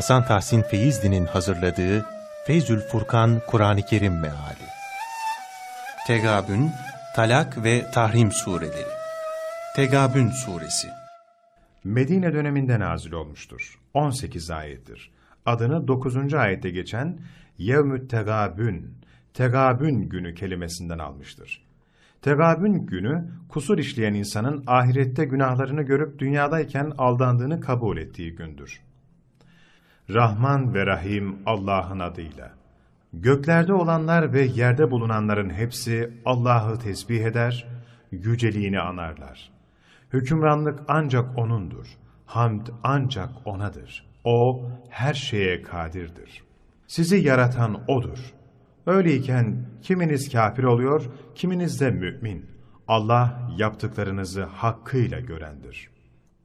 Hasan Tahsin Feyzli'nin hazırladığı Feyzül Furkan Kur'an-ı Kerim Meali Tegabün, Talak ve Tahrim Sureleri Tegabün Suresi Medine döneminde nazil olmuştur. 18 ayettir. Adını 9. ayette geçen Yevmü't Tegabün, Tegabün günü kelimesinden almıştır. Tegabün günü, kusur işleyen insanın ahirette günahlarını görüp dünyadayken aldandığını kabul ettiği gündür. Rahman ve Rahim Allah'ın adıyla. Göklerde olanlar ve yerde bulunanların hepsi Allah'ı tesbih eder, yüceliğini anarlar. Hükümranlık ancak O'nundur. Hamd ancak O'nadır. O her şeye kadirdir. Sizi yaratan O'dur. Öyleyken kiminiz kafir oluyor, kiminiz de mümin. Allah yaptıklarınızı hakkıyla görendir.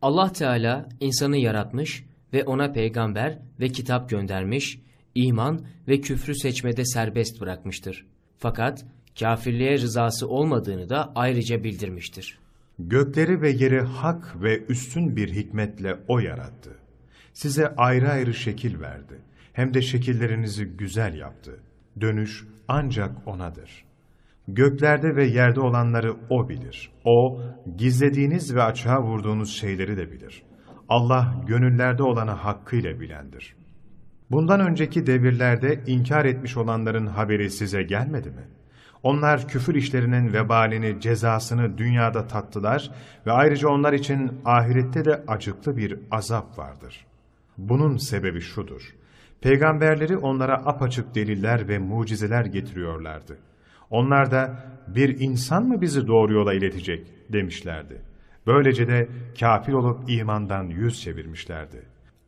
Allah Teala insanı yaratmış ve ona peygamber ve kitap göndermiş, iman ve küfrü seçmede serbest bırakmıştır. Fakat kafirliğe rızası olmadığını da ayrıca bildirmiştir. Gökleri ve yeri hak ve üstün bir hikmetle O yarattı. Size ayrı ayrı şekil verdi. Hem de şekillerinizi güzel yaptı. Dönüş ancak O'nadır. Göklerde ve yerde olanları O bilir. O, gizlediğiniz ve açığa vurduğunuz şeyleri de bilir. Allah gönüllerde olanı hakkıyla bilendir. Bundan önceki devirlerde inkar etmiş olanların haberi size gelmedi mi? Onlar küfür işlerinin vebalini, cezasını dünyada tattılar ve ayrıca onlar için ahirette de acıklı bir azap vardır. Bunun sebebi şudur. Peygamberleri onlara apaçık deliller ve mucizeler getiriyorlardı. Onlar da bir insan mı bizi doğru yola iletecek demişlerdi. Böylece de kafir olup imandan yüz çevirmişlerdi.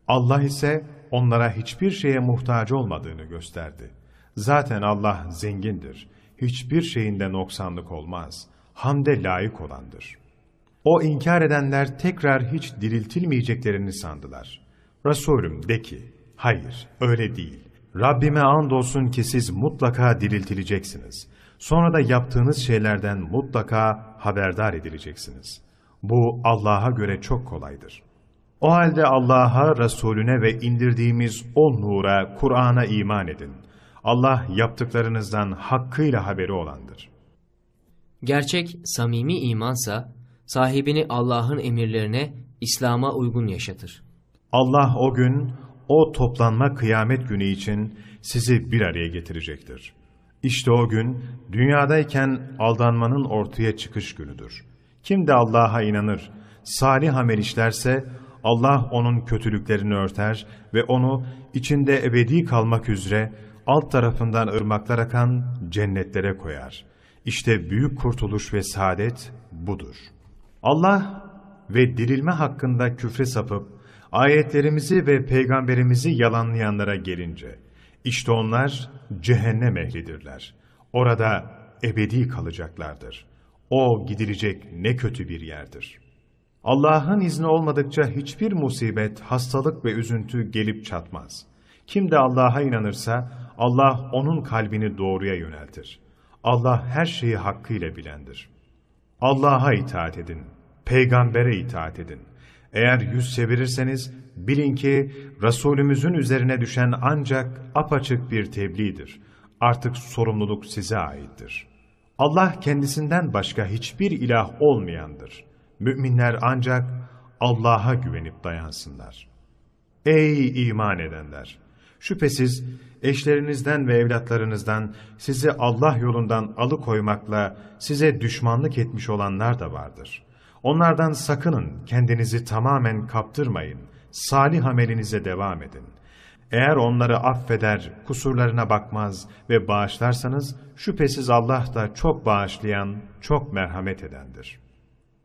Allah ise onlara hiçbir şeye muhtaç olmadığını gösterdi. Zaten Allah zengindir. Hiçbir şeyinde noksanlık olmaz. Hamde layık olandır. O inkar edenler tekrar hiç diriltilmeyeceklerini sandılar. Resulüm de ki, hayır öyle değil. Rabbime andolsun ki siz mutlaka diriltileceksiniz. Sonra da yaptığınız şeylerden mutlaka haberdar edileceksiniz. Bu Allah'a göre çok kolaydır. O halde Allah'a, Resulüne ve indirdiğimiz o nura, Kur'an'a iman edin. Allah yaptıklarınızdan hakkıyla haberi olandır. Gerçek samimi imansa sahibini Allah'ın emirlerine, İslam'a uygun yaşatır. Allah o gün, o toplanma kıyamet günü için sizi bir araya getirecektir. İşte o gün, dünyadayken aldanmanın ortaya çıkış günüdür. Kim de Allah'a inanır, salih amel işlerse, Allah onun kötülüklerini örter ve onu içinde ebedi kalmak üzere alt tarafından ırmaklar akan cennetlere koyar. İşte büyük kurtuluş ve saadet budur. Allah ve dirilme hakkında küfre sapıp, ayetlerimizi ve peygamberimizi yalanlayanlara gelince, işte onlar cehennem ehlidirler. Orada ebedi kalacaklardır. O gidilecek ne kötü bir yerdir. Allah'ın izni olmadıkça hiçbir musibet, hastalık ve üzüntü gelip çatmaz. Kim de Allah'a inanırsa Allah onun kalbini doğruya yöneltir. Allah her şeyi hakkıyla bilendir. Allah'a itaat edin, peygambere itaat edin. Eğer yüz çevirirseniz bilin ki Resulümüzün üzerine düşen ancak apaçık bir tebliğdir. Artık sorumluluk size aittir. Allah kendisinden başka hiçbir ilah olmayandır. Müminler ancak Allah'a güvenip dayansınlar. Ey iman edenler! Şüphesiz eşlerinizden ve evlatlarınızdan sizi Allah yolundan alıkoymakla size düşmanlık etmiş olanlar da vardır. Onlardan sakının, kendinizi tamamen kaptırmayın, salih amelinize devam edin. Eğer onları affeder, kusurlarına bakmaz ve bağışlarsanız, şüphesiz Allah da çok bağışlayan, çok merhamet edendir.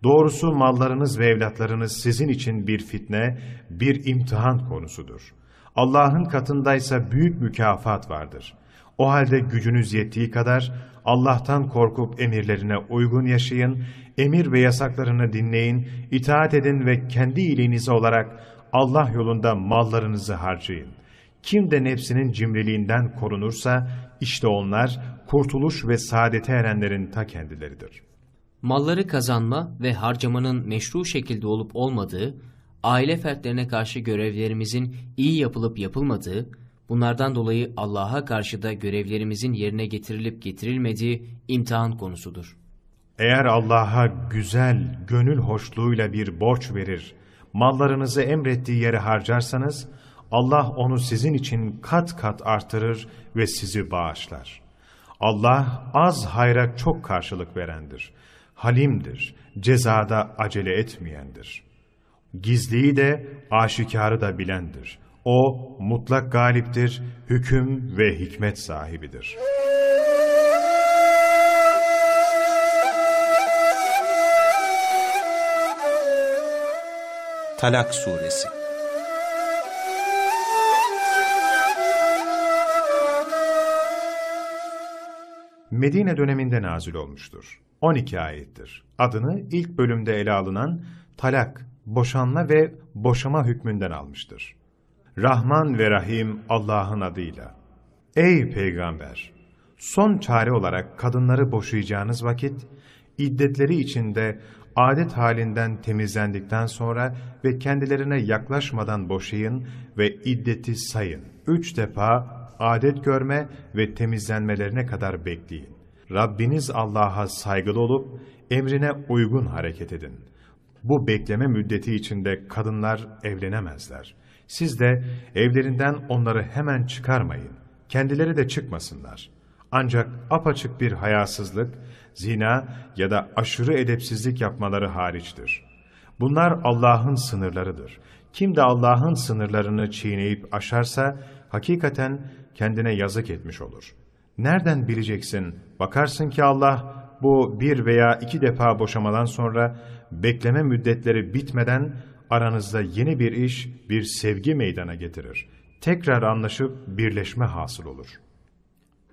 Doğrusu mallarınız ve evlatlarınız sizin için bir fitne, bir imtihan konusudur. Allah'ın katındaysa büyük mükafat vardır. O halde gücünüz yettiği kadar Allah'tan korkup emirlerine uygun yaşayın, emir ve yasaklarını dinleyin, itaat edin ve kendi iyiliğinize olarak Allah yolunda mallarınızı harcayın. Kim de nefsinin cimriliğinden korunursa, işte onlar kurtuluş ve saadete erenlerin ta kendileridir. Malları kazanma ve harcamanın meşru şekilde olup olmadığı, aile fertlerine karşı görevlerimizin iyi yapılıp yapılmadığı, bunlardan dolayı Allah'a karşı da görevlerimizin yerine getirilip getirilmediği imtihan konusudur. Eğer Allah'a güzel, gönül hoşluğuyla bir borç verir, mallarınızı emrettiği yere harcarsanız, Allah onu sizin için kat kat artırır ve sizi bağışlar. Allah az hayra çok karşılık verendir. Halimdir, cezada acele etmeyendir. Gizliyi de aşikarı da bilendir. O mutlak galiptir, hüküm ve hikmet sahibidir. Talak Suresi Medine döneminde nazil olmuştur. 12 ayettir. Adını ilk bölümde ele alınan talak, boşanma ve boşama hükmünden almıştır. Rahman ve Rahim Allah'ın adıyla. Ey Peygamber! Son çare olarak kadınları boşayacağınız vakit, iddetleri içinde adet halinden temizlendikten sonra ve kendilerine yaklaşmadan boşayın ve iddeti sayın. Üç defa adet görme ve temizlenmelerine kadar bekleyin. Rabbiniz Allah'a saygılı olup emrine uygun hareket edin. Bu bekleme müddeti içinde kadınlar evlenemezler. Siz de evlerinden onları hemen çıkarmayın. Kendileri de çıkmasınlar. Ancak apaçık bir hayasızlık, zina ya da aşırı edepsizlik yapmaları hariçtir. Bunlar Allah'ın sınırlarıdır. Kim de Allah'ın sınırlarını çiğneyip aşarsa, hakikaten kendine yazık etmiş olur. Nereden bileceksin? Bakarsın ki Allah bu bir veya iki defa boşamadan sonra bekleme müddetleri bitmeden aranızda yeni bir iş, bir sevgi meydana getirir. Tekrar anlaşıp birleşme hasıl olur.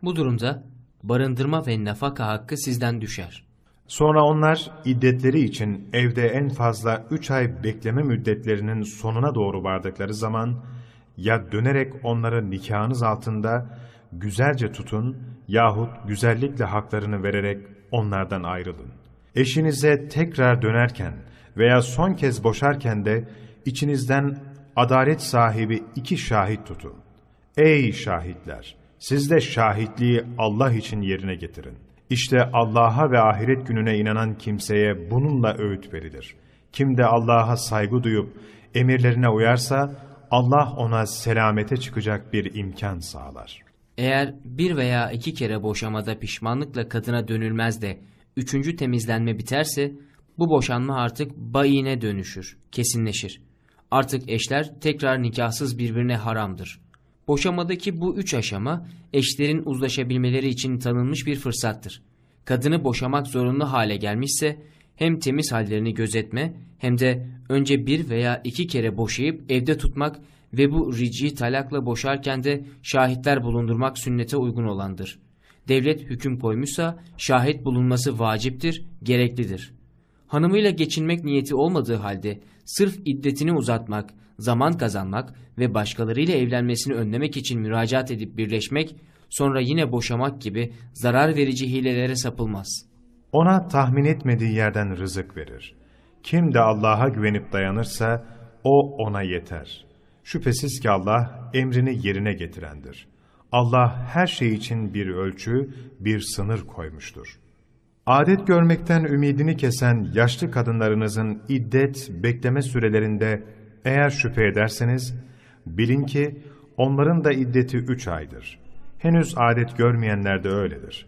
Bu durumda barındırma ve nafaka hakkı sizden düşer. Sonra onlar iddetleri için evde en fazla üç ay bekleme müddetlerinin sonuna doğru vardıkları zaman ya dönerek onları nikahınız altında güzelce tutun yahut güzellikle haklarını vererek onlardan ayrılın. Eşinize tekrar dönerken veya son kez boşarken de içinizden adalet sahibi iki şahit tutun. Ey şahitler! Siz de şahitliği Allah için yerine getirin. İşte Allah'a ve ahiret gününe inanan kimseye bununla öğüt verilir. Kim de Allah'a saygı duyup emirlerine uyarsa Allah ona selamete çıkacak bir imkan sağlar. Eğer bir veya iki kere boşamada pişmanlıkla kadına dönülmez de üçüncü temizlenme biterse bu boşanma artık bayine dönüşür, kesinleşir. Artık eşler tekrar nikahsız birbirine haramdır. Boşamadaki bu üç aşama eşlerin uzlaşabilmeleri için tanınmış bir fırsattır. Kadını boşamak zorunlu hale gelmişse hem temiz hallerini gözetme hem de önce bir veya iki kere boşayıp evde tutmak ve bu rici talakla boşarken de şahitler bulundurmak sünnete uygun olandır. Devlet hüküm koymuşsa şahit bulunması vaciptir, gereklidir. Hanımıyla geçinmek niyeti olmadığı halde sırf iddetini uzatmak, zaman kazanmak ve başkalarıyla evlenmesini önlemek için müracaat edip birleşmek, sonra yine boşamak gibi zarar verici hilelere sapılmaz. Ona tahmin etmediği yerden rızık verir. Kim de Allah'a güvenip dayanırsa o ona yeter. Şüphesiz ki Allah emrini yerine getirendir. Allah her şey için bir ölçü, bir sınır koymuştur. Adet görmekten ümidini kesen yaşlı kadınlarınızın iddet, bekleme sürelerinde eğer şüphe ederseniz, bilin ki onların da iddeti üç aydır. Henüz adet görmeyenler de öyledir.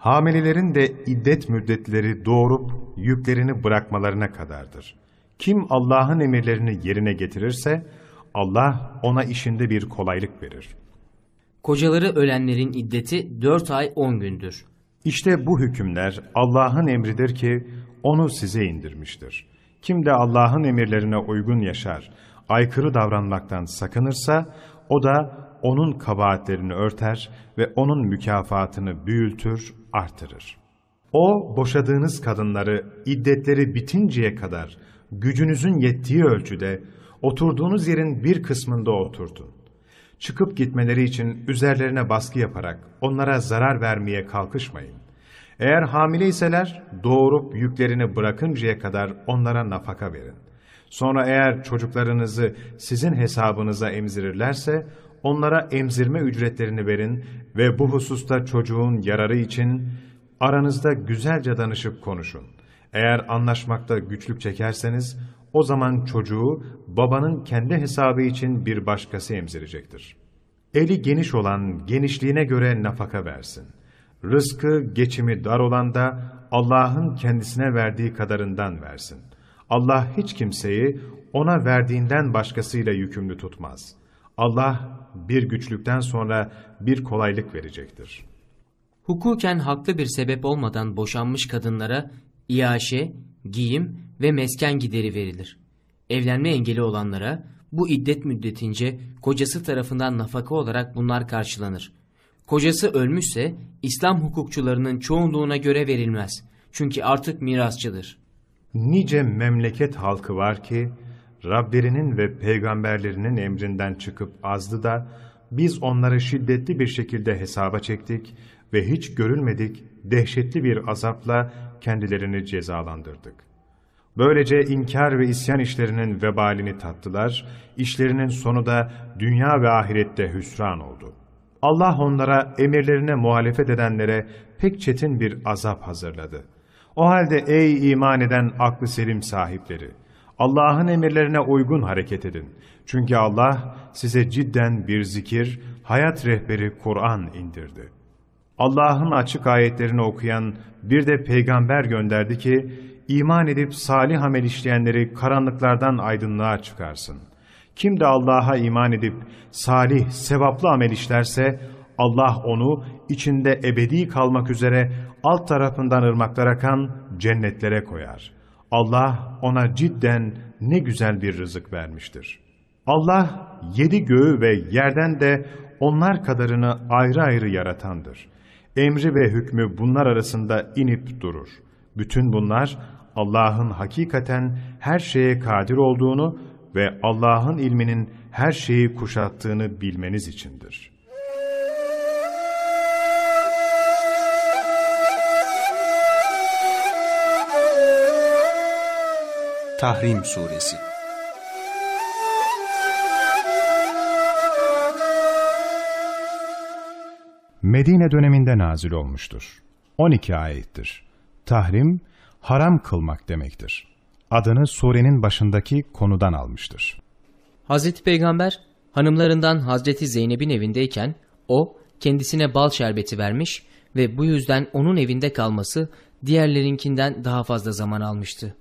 Hamilelerin de iddet müddetleri doğurup yüklerini bırakmalarına kadardır. Kim Allah'ın emirlerini yerine getirirse, Allah ona işinde bir kolaylık verir. Kocaları ölenlerin iddeti 4 ay 10 gündür. İşte bu hükümler Allah'ın emridir ki onu size indirmiştir. Kim de Allah'ın emirlerine uygun yaşar, aykırı davranmaktan sakınırsa o da onun kabahatlerini örter ve onun mükafatını büyültür, artırır. O boşadığınız kadınları iddetleri bitinceye kadar gücünüzün yettiği ölçüde oturduğunuz yerin bir kısmında oturtun. Çıkıp gitmeleri için üzerlerine baskı yaparak onlara zarar vermeye kalkışmayın. Eğer hamileyseler doğurup yüklerini bırakıncaya kadar onlara nafaka verin. Sonra eğer çocuklarınızı sizin hesabınıza emzirirlerse, onlara emzirme ücretlerini verin ve bu hususta çocuğun yararı için aranızda güzelce danışıp konuşun. Eğer anlaşmakta güçlük çekerseniz, o zaman çocuğu babanın kendi hesabı için bir başkası emzirecektir. Eli geniş olan genişliğine göre nafaka versin. Rızkı, geçimi dar olan da Allah'ın kendisine verdiği kadarından versin. Allah hiç kimseyi ona verdiğinden başkasıyla yükümlü tutmaz. Allah bir güçlükten sonra bir kolaylık verecektir. Hukuken haklı bir sebep olmadan boşanmış kadınlara iaşe, giyim ve mesken gideri verilir. Evlenme engeli olanlara bu iddet müddetince kocası tarafından nafaka olarak bunlar karşılanır. Kocası ölmüşse İslam hukukçularının çoğunluğuna göre verilmez. Çünkü artık mirasçıdır. Nice memleket halkı var ki, Rablerinin ve peygamberlerinin emrinden çıkıp azdı da, biz onları şiddetli bir şekilde hesaba çektik ve hiç görülmedik dehşetli bir azapla kendilerini cezalandırdık. Böylece inkar ve isyan işlerinin vebalini tattılar, işlerinin sonu da dünya ve ahirette hüsran oldu. Allah onlara emirlerine muhalefet edenlere pek çetin bir azap hazırladı. O halde ey iman eden aklı selim sahipleri, Allah'ın emirlerine uygun hareket edin. Çünkü Allah size cidden bir zikir, hayat rehberi Kur'an indirdi. Allah'ın açık ayetlerini okuyan bir de peygamber gönderdi ki, iman edip salih amel işleyenleri karanlıklardan aydınlığa çıkarsın. Kim de Allah'a iman edip salih, sevaplı amel işlerse, Allah onu içinde ebedi kalmak üzere alt tarafından ırmaklar akan cennetlere koyar. Allah ona cidden ne güzel bir rızık vermiştir. Allah yedi göğü ve yerden de onlar kadarını ayrı ayrı yaratandır. Emri ve hükmü bunlar arasında inip durur. Bütün bunlar Allah'ın hakikaten her şeye kadir olduğunu ve Allah'ın ilminin her şeyi kuşattığını bilmeniz içindir. Tahrim Suresi Medine döneminde nazil olmuştur. 12 ayettir. Tahrim, haram kılmak demektir. Adını surenin başındaki konudan almıştır. Hazreti Peygamber hanımlarından Hazreti Zeynep'in evindeyken o kendisine bal şerbeti vermiş ve bu yüzden onun evinde kalması diğerlerinkinden daha fazla zaman almıştı.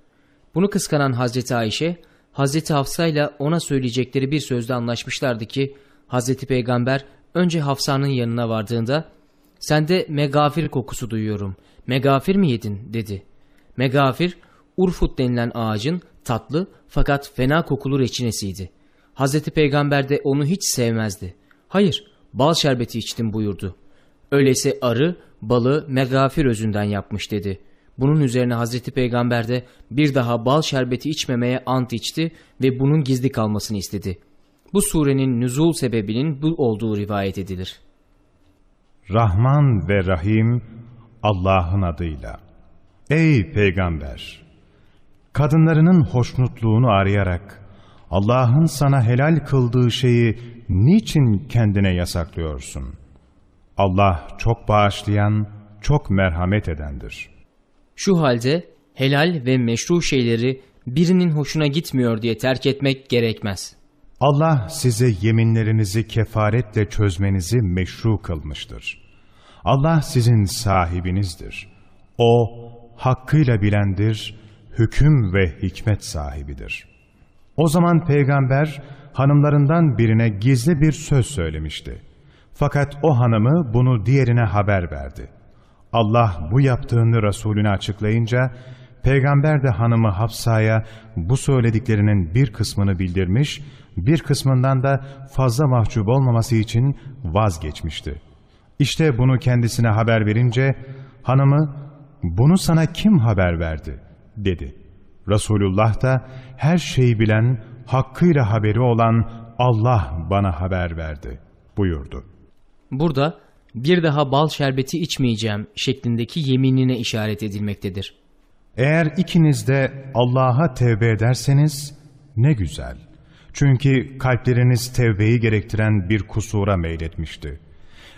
Bunu kıskanan Hazreti Ayşe, Hazreti Hafsa ile ona söyleyecekleri bir sözde anlaşmışlardı ki Hazreti Peygamber önce Hafsa'nın yanına vardığında ''Sende megafir kokusu duyuyorum. Megafir mi yedin?'' dedi. Megafir, urfut denilen ağacın tatlı fakat fena kokulu reçinesiydi. Hazreti Peygamber de onu hiç sevmezdi. Hayır, bal şerbeti içtim buyurdu. Öyleyse arı, balı megafir özünden yapmış dedi. Bunun üzerine Hazreti Peygamber de bir daha bal şerbeti içmemeye ant içti ve bunun gizli kalmasını istedi. Bu surenin nüzul sebebinin bu olduğu rivayet edilir. Rahman ve Rahim Allah'ın adıyla. Ey Peygamber! Kadınlarının hoşnutluğunu arayarak Allah'ın sana helal kıldığı şeyi niçin kendine yasaklıyorsun? Allah çok bağışlayan, çok merhamet edendir. Şu halde helal ve meşru şeyleri birinin hoşuna gitmiyor diye terk etmek gerekmez. Allah size yeminlerinizi kefaretle çözmenizi meşru kılmıştır. Allah sizin sahibinizdir. O hakkıyla bilendir, hüküm ve hikmet sahibidir. O zaman peygamber hanımlarından birine gizli bir söz söylemişti. Fakat o hanımı bunu diğerine haber verdi. Allah bu yaptığını Resulüne açıklayınca, peygamber de hanımı Hafsa'ya bu söylediklerinin bir kısmını bildirmiş, bir kısmından da fazla mahcup olmaması için vazgeçmişti. İşte bunu kendisine haber verince, hanımı, bunu sana kim haber verdi? dedi. Resulullah da her şeyi bilen, hakkıyla haberi olan Allah bana haber verdi buyurdu. Burada bir daha bal şerbeti içmeyeceğim şeklindeki yeminine işaret edilmektedir. Eğer ikiniz de Allah'a tevbe ederseniz, Ne güzel. Çünkü kalpleriniz tevbeyi gerektiren bir kusura meyletmişti.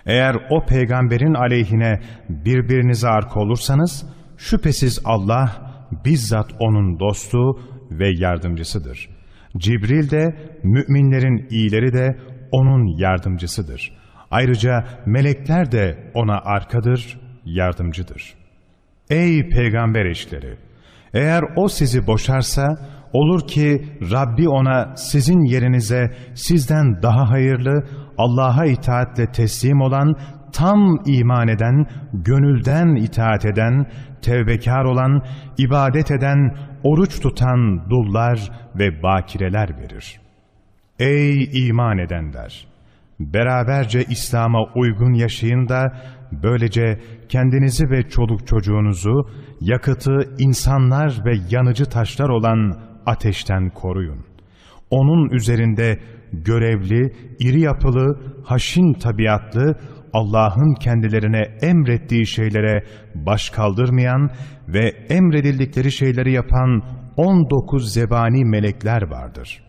Eğer o peygamberin aleyhine birbirinize arka olursanız, şüphesiz Allah bizzat onun dostu ve yardımcısıdır. Cibril de, müminlerin iyileri de onun yardımcısıdır. Ayrıca melekler de ona arkadır, yardımcıdır. Ey peygamber eşleri! Eğer o sizi boşarsa, olur ki Rabbi ona sizin yerinize sizden daha hayırlı, Allah'a itaatle teslim olan, tam iman eden, gönülden itaat eden, tevbekar olan, ibadet eden, oruç tutan dullar ve bakireler verir. Ey iman edenler! Beraberce İslam'a uygun yaşayın da böylece kendinizi ve çoluk çocuğunuzu yakıtı insanlar ve yanıcı taşlar olan ateşten koruyun. Onun üzerinde görevli, iri yapılı, haşin tabiatlı, Allah'ın kendilerine emrettiği şeylere baş kaldırmayan ve emredildikleri şeyleri yapan 19 zebani melekler vardır.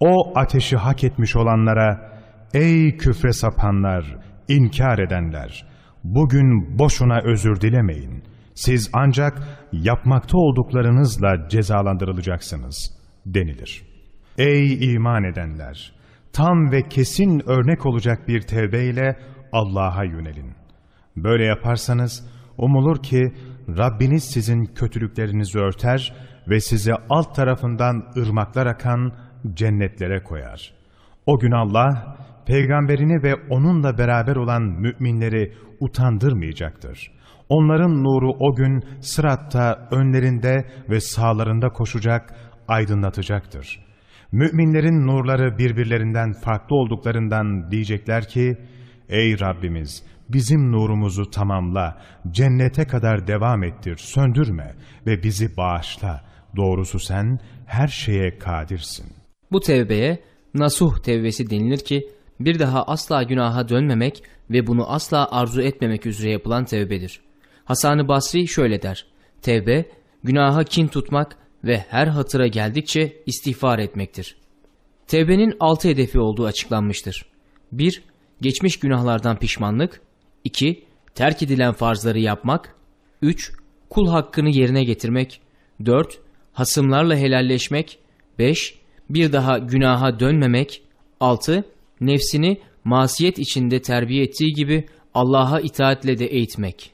O ateşi hak etmiş olanlara, ey küfre sapanlar, inkar edenler, bugün boşuna özür dilemeyin. Siz ancak yapmakta olduklarınızla cezalandırılacaksınız denilir. Ey iman edenler! Tam ve kesin örnek olacak bir tevbeyle Allah'a yönelin. Böyle yaparsanız umulur ki Rabbiniz sizin kötülüklerinizi örter ve sizi alt tarafından ırmaklar akan cennetlere koyar. O gün Allah peygamberini ve onunla beraber olan müminleri utandırmayacaktır. Onların nuru o gün sıratta önlerinde ve sağlarında koşacak, aydınlatacaktır. Müminlerin nurları birbirlerinden farklı olduklarından diyecekler ki, Ey Rabbimiz! Bizim nurumuzu tamamla, cennete kadar devam ettir, söndürme ve bizi bağışla. Doğrusu sen her şeye kadirsin. Bu tevbeye nasuh tevbesi denilir ki bir daha asla günaha dönmemek ve bunu asla arzu etmemek üzere yapılan tevbedir. Hasan-ı Basri şöyle der. Tevbe, günaha kin tutmak ve her hatıra geldikçe istiğfar etmektir. Tevbenin altı hedefi olduğu açıklanmıştır. 1- Geçmiş günahlardan pişmanlık 2- Terk edilen farzları yapmak 3- Kul hakkını yerine getirmek 4- Hasımlarla helalleşmek 5- Bir daha günaha dönmemek 6- Nefsini masiyet içinde terbiye ettiği gibi Allah'a itaatle de eğitmek.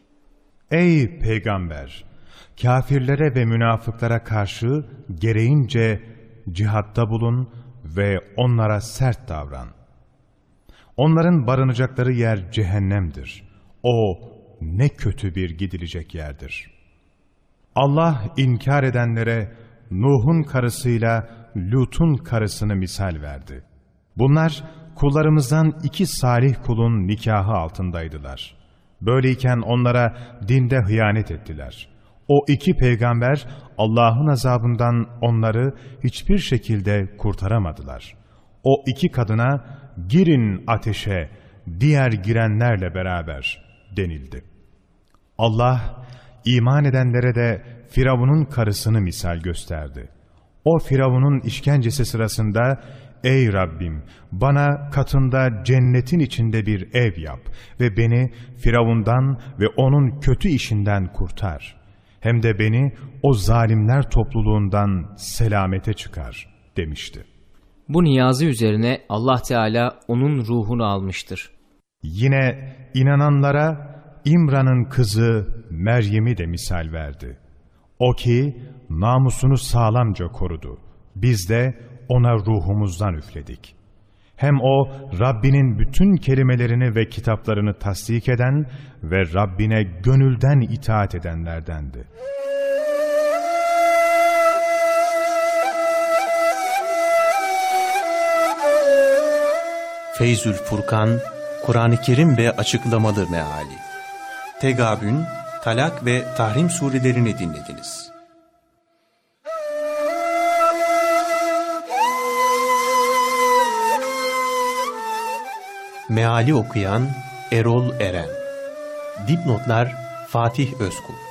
Ey peygamber! Kafirlere ve münafıklara karşı gereğince cihatta bulun ve onlara sert davran. Onların barınacakları yer cehennemdir. O ne kötü bir gidilecek yerdir. Allah inkar edenlere Nuh'un karısıyla Lut'un karısını misal verdi. Bunlar kullarımızdan iki salih kulun nikahı altındaydılar. Böyleyken onlara dinde hıyanet ettiler. O iki peygamber Allah'ın azabından onları hiçbir şekilde kurtaramadılar. O iki kadına girin ateşe diğer girenlerle beraber denildi. Allah iman edenlere de Firavun'un karısını misal gösterdi. O Firavun'un işkencesi sırasında Ey Rabbim bana katında cennetin içinde bir ev yap ve beni Firavundan ve onun kötü işinden kurtar. Hem de beni o zalimler topluluğundan selamete çıkar demişti. Bu niyazı üzerine Allah Teala onun ruhunu almıştır. Yine inananlara İmran'ın kızı Meryem'i de misal verdi. O ki namusunu sağlamca korudu. Biz de ona ruhumuzdan üfledik. Hem o Rabbinin bütün kelimelerini ve kitaplarını tasdik eden ve Rabbine gönülden itaat edenlerdendi. Feyzül Furkan, Kur'an-ı Kerim ve açıklamalı meali. Tegabün, Talak ve Tahrim surelerini dinlediniz. Meali okuyan Erol Eren Dipnotlar Fatih Özkul